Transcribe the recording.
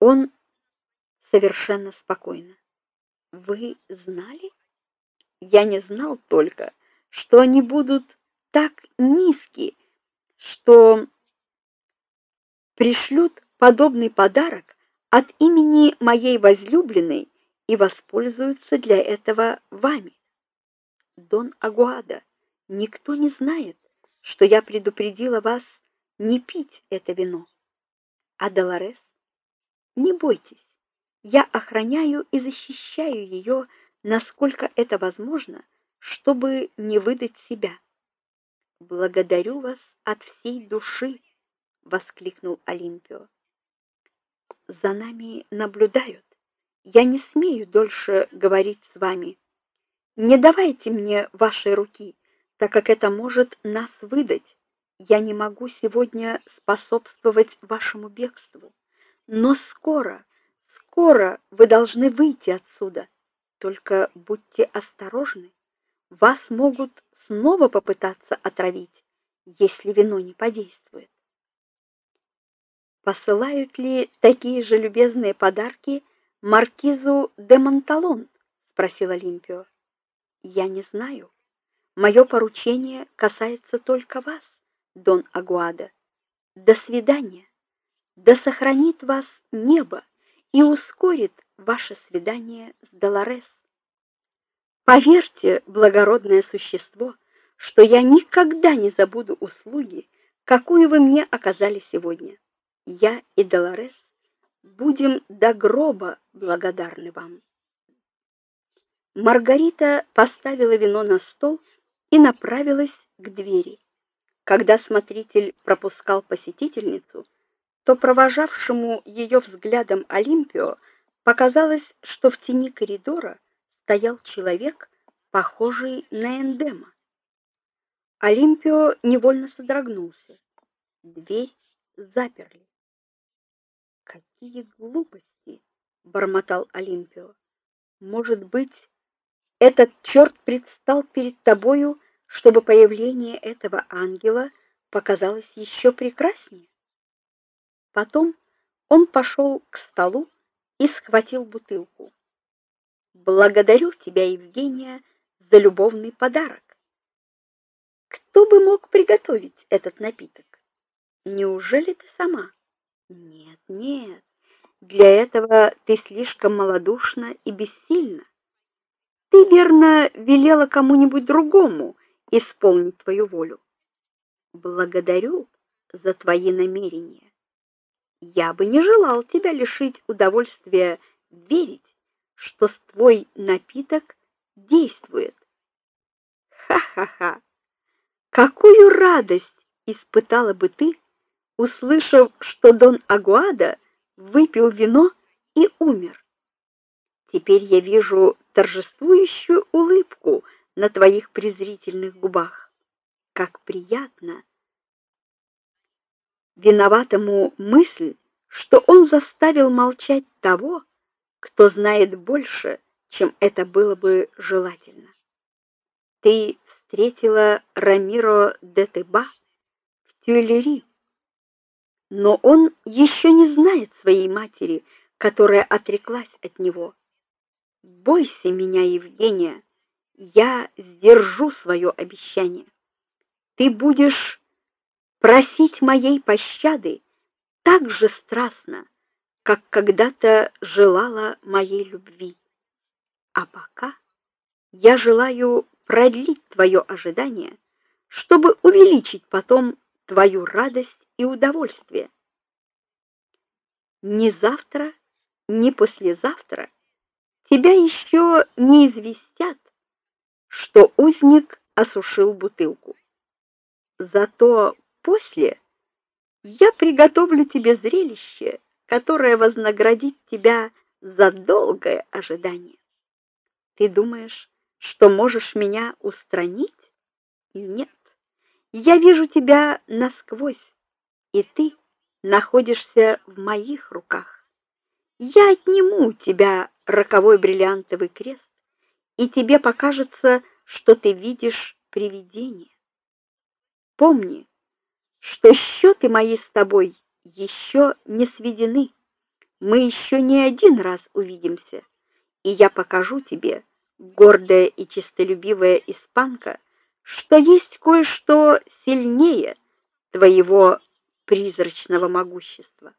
Он совершенно спокойно. Вы знали? Я не знал только, что они будут так низкие, что пришлют подобный подарок от имени моей возлюбленной и воспользуются для этого вами. Дон Агуада, никто не знает, что я предупредила вас не пить это вино. А Долорес, не бойтесь. Я охраняю и защищаю ее, насколько это возможно, чтобы не выдать себя. Благодарю вас от всей души, воскликнул Олимпио. За нами наблюдают. Я не смею дольше говорить с вами. Не давайте мне вашей руки, так как это может нас выдать. Я не могу сегодня способствовать вашему бегству, но скоро, скоро вы должны выйти отсюда. Только будьте осторожны. Вас могут снова попытаться отравить, если вино не подействует. Посылают ли такие же любезные подарки маркизу де Монталон? спросил Олимпио. Я не знаю. Мое поручение касается только вас, Дон Агуада. До свидания. Да сохранит вас небо и ускорит ваше свидание с Долорес. Поверьте, благородное существо, что я никогда не забуду услуги, какую вы мне оказали сегодня. Я и Долорес будем до гроба благодарны вам. Маргарита поставила вино на стол и направилась к двери. Когда смотритель пропускал посетительницу, то провожавшему ее взглядом Олимпио показалось, что в тени коридора стоял человек, похожий на Эндема. Олимпио невольно содрогнулся. Дверь заперли. Какие глупости, бормотал Олимпио. Может быть, этот черт предстал перед тобою, чтобы появление этого ангела показалось еще прекраснее. Потом он пошел к столу и схватил бутылку. Благодарю тебя, Евгения, за любовный подарок. Кто бы мог приготовить этот напиток? Неужели ты сама? Нет, нет. Для этого ты слишком малодушна и бессильна. Ты верно велела кому-нибудь другому исполнить твою волю. Благодарю за твои намерения. Я бы не желал тебя лишить удовольствия верить, что твой напиток действует. Ха-ха-ха. Какую радость испытала бы ты, услышав, что Дон Агуада выпил вино и умер. Теперь я вижу торжествующую улыбку на твоих презрительных губах. Как приятно виноватому мысль, что он заставил молчать того, кто знает больше, чем это было бы желательно. Ты встретила Рамиро де Теба в Тюильри, но он еще не знает своей матери, которая отреклась от него. Бойся меня, Евгения. Я сдержу свое обещание. Ты будешь просить моей пощады так же страстно, как когда-то желала моей любви. А пока я желаю продлить твое ожидание, чтобы увеличить потом твою радость и удовольствие. Ни завтра, ни послезавтра тебя еще не известят, что узник осушил бутылку. Зато после я приготовлю тебе зрелище, которое вознаградит тебя за долгое ожидание. Ты думаешь, что можешь меня устранить? Нет. Я вижу тебя насквозь, и ты находишься в моих руках. Я отниму у тебя роковой бриллиантовый крест, и тебе покажется, что ты видишь привидение. Помни, что счеты мои с тобой еще не сведены. мы еще не один раз увидимся, и я покажу тебе, гордая и честолюбивая испанка, что есть кое-что сильнее твоего призрачного могущества.